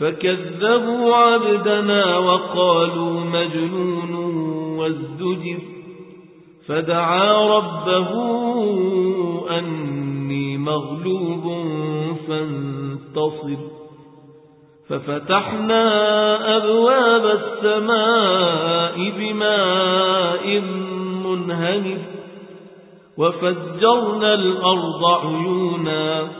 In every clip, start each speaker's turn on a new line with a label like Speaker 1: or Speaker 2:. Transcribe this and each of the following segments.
Speaker 1: فكذبوا عبدنا وقالوا مجنون وازدجر فدعا ربه أني مغلوب فانتصر ففتحنا أبواب السماء بماء منهمر وفجرنا الأرض عيونا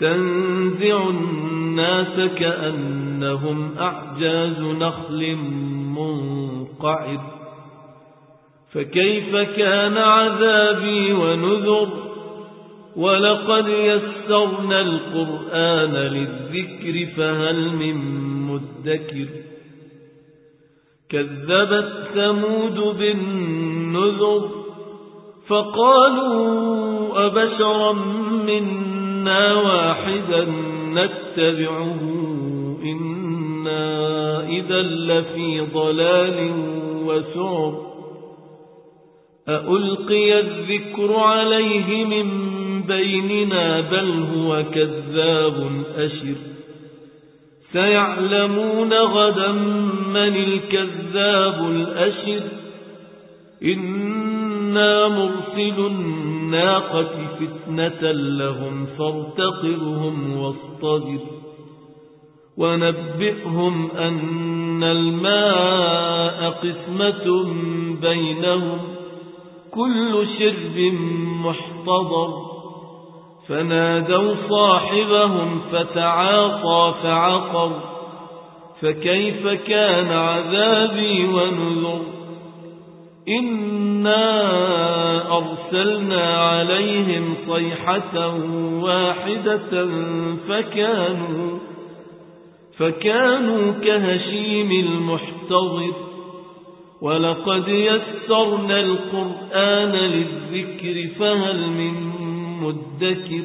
Speaker 1: تنزع الناس كأنهم أعجاز نخل منقعر. فكيف كان عذابي ونذر؟ ولقد يسرنا القرآن للذكر فهل من مدكر؟ كذبت ثمود بالنذر فقالوا أبشرا منا. واحدا نتبعه إنا إذا لفي ضلال وسعر أألقي الذكر عليه من بيننا بل هو كذاب أشر سيعلمون غدا من الكذاب الأشر إنا مرسل الناقة فتنة لهم فارتقبهم واصطدر ونبئهم أن الماء قسمة بينهم كل شرب محتضر فنادوا صاحبهم فتعاطى فعقر فكيف كان عذابي ونذر إنا أرسلنا عليهم صيحة واحدة فكانوا فكانوا كهشيم المحتضر ولقد يسرنا القرآن للذكر فهل من مدكر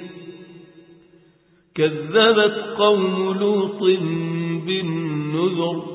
Speaker 1: كذبت قوم لوط بالنذر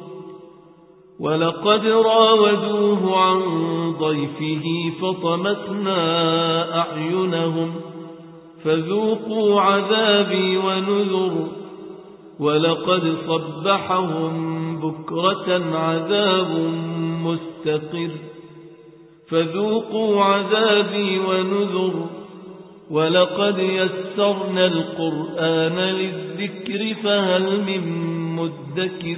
Speaker 1: ولقد راودوه عن ضيفه فطمتنا أعينهم فذوقوا عذابي ونذر ولقد صبحهم بكرة عذاب مستقر فذوقوا عذابي ونذر ولقد يسرنا القرآن للذكر فهل من مدكر